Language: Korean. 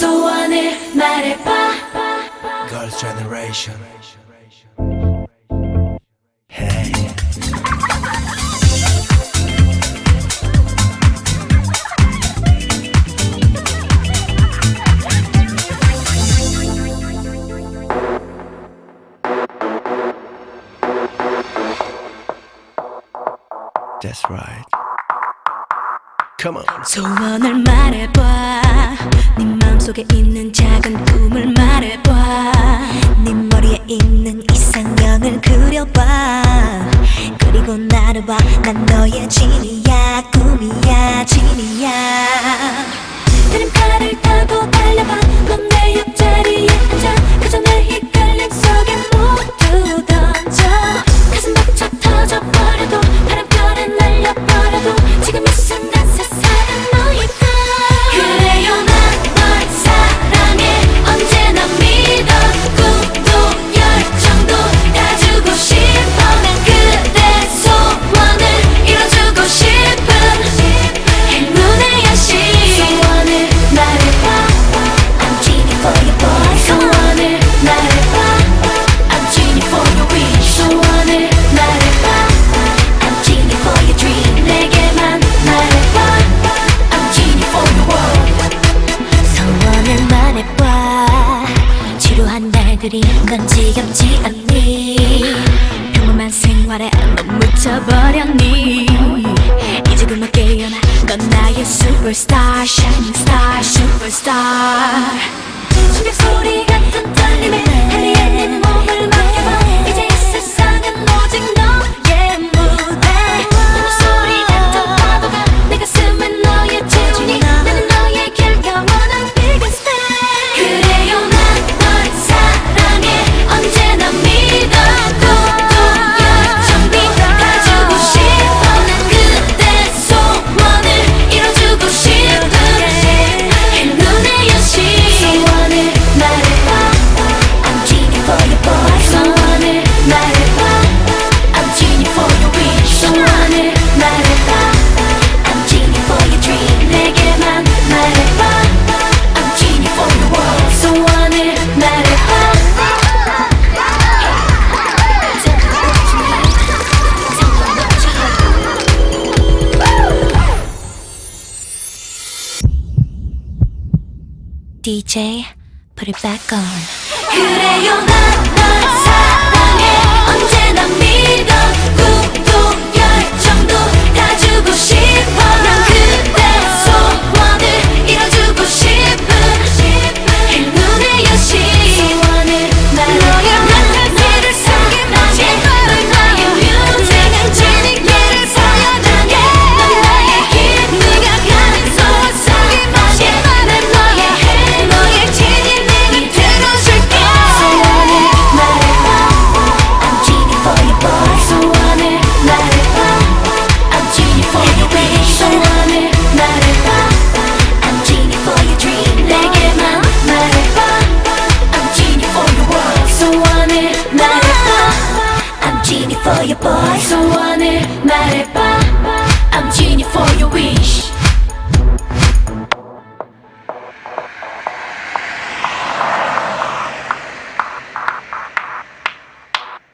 So Girls Generation Hey That's right. Come on. 소원을 말해봐. 네 마음속에 있는 작은 꿈을 말해봐. 네 머리에 있는 이상형을 그려봐. 오늘이 넌 지겹지 않니? 평범한 생활에 너무 묻혀버렸니? 이제 그만 깨어나 넌 나의 superstar shining star superstar. 충격 소리 같은 떨림에 해리의 내 몸을 맡겨봐. 이제 DJ, put it back on. your boys 소원을 말해봐